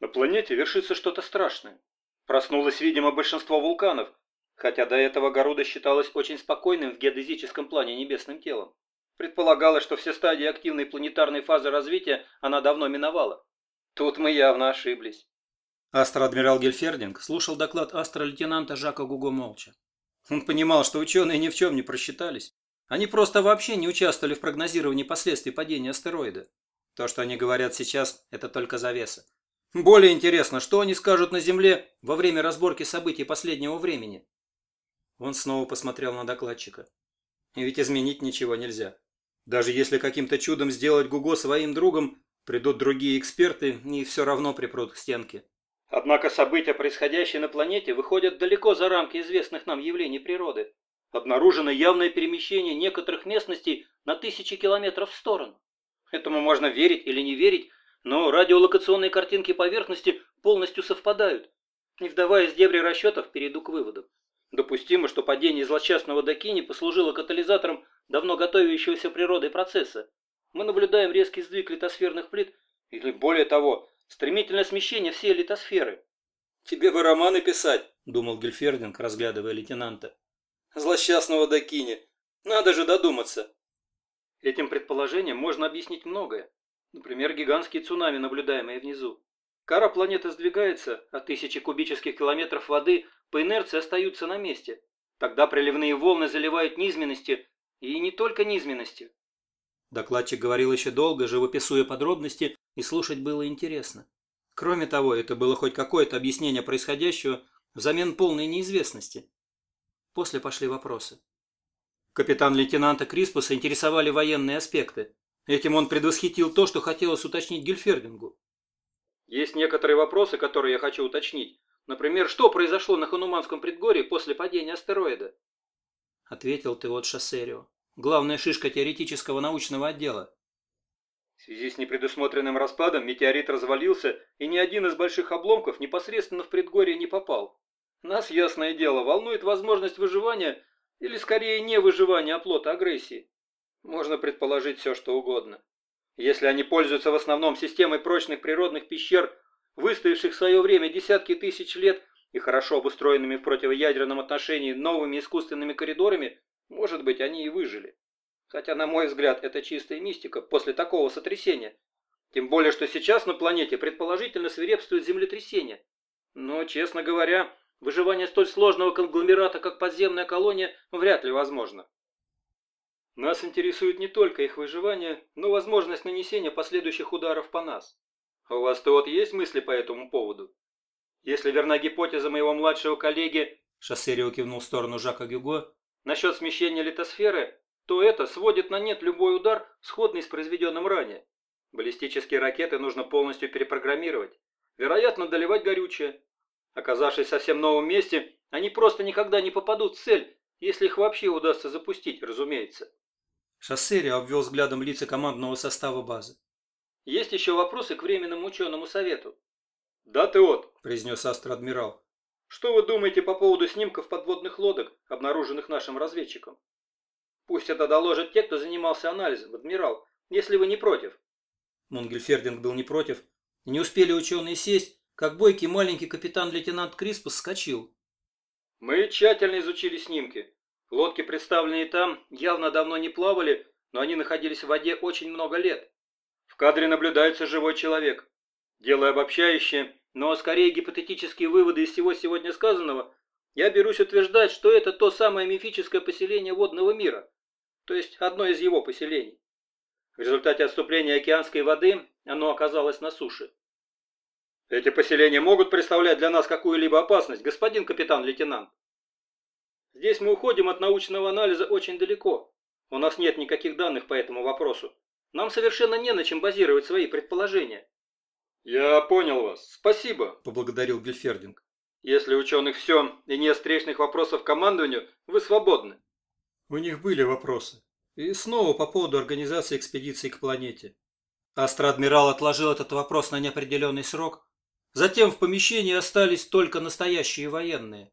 На планете вершится что-то страшное. Проснулось, видимо, большинство вулканов, хотя до этого Гаруда считалась очень спокойным в геодезическом плане небесным телом. Предполагалось, что все стадии активной планетарной фазы развития она давно миновала. Тут мы явно ошиблись. Астро-адмирал Гельфердинг слушал доклад астро-лейтенанта Жака Гуго молча. Он понимал, что ученые ни в чем не просчитались. Они просто вообще не участвовали в прогнозировании последствий падения астероида. То, что они говорят сейчас, это только завеса. Более интересно, что они скажут на Земле во время разборки событий последнего времени. Он снова посмотрел на докладчика. Ведь изменить ничего нельзя. Даже если каким-то чудом сделать Гуго своим другом, придут другие эксперты и все равно припрут к стенке. Однако события, происходящие на планете, выходят далеко за рамки известных нам явлений природы. Обнаружено явное перемещение некоторых местностей на тысячи километров в сторону. Этому можно верить или не верить, но радиолокационные картинки поверхности полностью совпадают. Не вдаваясь в дебри расчетов, перейду к выводу. Допустимо, что падение злосчастного Дакини послужило катализатором давно готовящегося природой процесса. Мы наблюдаем резкий сдвиг литосферных плит, или более того, стремительное смещение всей литосферы. «Тебе бы романы писать», — думал Гельфердинг, разглядывая лейтенанта. «Злосчастного Дакини. Надо же додуматься». Этим предположением можно объяснить многое. Например, гигантские цунами, наблюдаемые внизу. Кара планеты сдвигается, а тысячи кубических километров воды по инерции остаются на месте. Тогда приливные волны заливают низменности, и не только низменности. Докладчик говорил еще долго, живописуя подробности, и слушать было интересно. Кроме того, это было хоть какое-то объяснение происходящего взамен полной неизвестности. После пошли вопросы. Капитан-лейтенанта Криспуса интересовали военные аспекты. Этим он предвосхитил то, что хотелось уточнить Гильфердингу. Есть некоторые вопросы, которые я хочу уточнить. Например, что произошло на Хануманском предгорье после падения астероида? Ответил Теот Шассерио, главная шишка теоретического научного отдела. В связи с непредусмотренным распадом метеорит развалился, и ни один из больших обломков непосредственно в предгорье не попал. Нас, ясное дело, волнует возможность выживания, или скорее не выживания оплота агрессии. Можно предположить все, что угодно. Если они пользуются в основном системой прочных природных пещер, выстоявших в свое время десятки тысяч лет и хорошо обустроенными в противоядерном отношении новыми искусственными коридорами, может быть, они и выжили. Хотя, на мой взгляд, это чистая мистика после такого сотрясения. Тем более, что сейчас на планете предположительно свирепствует землетрясение. Но, честно говоря, выживание столь сложного конгломерата, как подземная колония, вряд ли возможно. Нас интересует не только их выживание, но возможность нанесения последующих ударов по нас. У вас-то вот есть мысли по этому поводу? Если верна гипотеза моего младшего коллеги, Шоссерио кивнул в сторону Жака Гюго, насчет смещения литосферы, то это сводит на нет любой удар, сходный с произведенным ранее. Баллистические ракеты нужно полностью перепрограммировать. Вероятно, доливать горючее. Оказавшись в совсем новом месте, они просто никогда не попадут в цель, если их вообще удастся запустить, разумеется. Шоссери обвел взглядом лица командного состава базы. Есть еще вопросы к Временному ученому совету. Да, Теот, произнес астроадмирал. Что вы думаете по поводу снимков подводных лодок, обнаруженных нашим разведчиком? Пусть это доложат те, кто занимался анализом, адмирал, если вы не против. Монгельфердинг был не против. Не успели ученые сесть, как бойкий маленький капитан-лейтенант Криспус вскочил. Мы тщательно изучили снимки. Лодки, представленные там, явно давно не плавали, но они находились в воде очень много лет. В кадре наблюдается живой человек. Делая обобщающие, но скорее гипотетические выводы из всего сегодня сказанного, я берусь утверждать, что это то самое мифическое поселение водного мира, то есть одно из его поселений. В результате отступления океанской воды оно оказалось на суше. Эти поселения могут представлять для нас какую-либо опасность, господин капитан-лейтенант? Здесь мы уходим от научного анализа очень далеко. У нас нет никаких данных по этому вопросу. Нам совершенно не на чем базировать свои предположения. «Я понял вас. Спасибо», – поблагодарил Гельфердинг. «Если ученых все и нет встречных вопросов к командованию, вы свободны». У них были вопросы. И снова по поводу организации экспедиции к планете. Астроадмирал отложил этот вопрос на неопределенный срок. Затем в помещении остались только настоящие военные.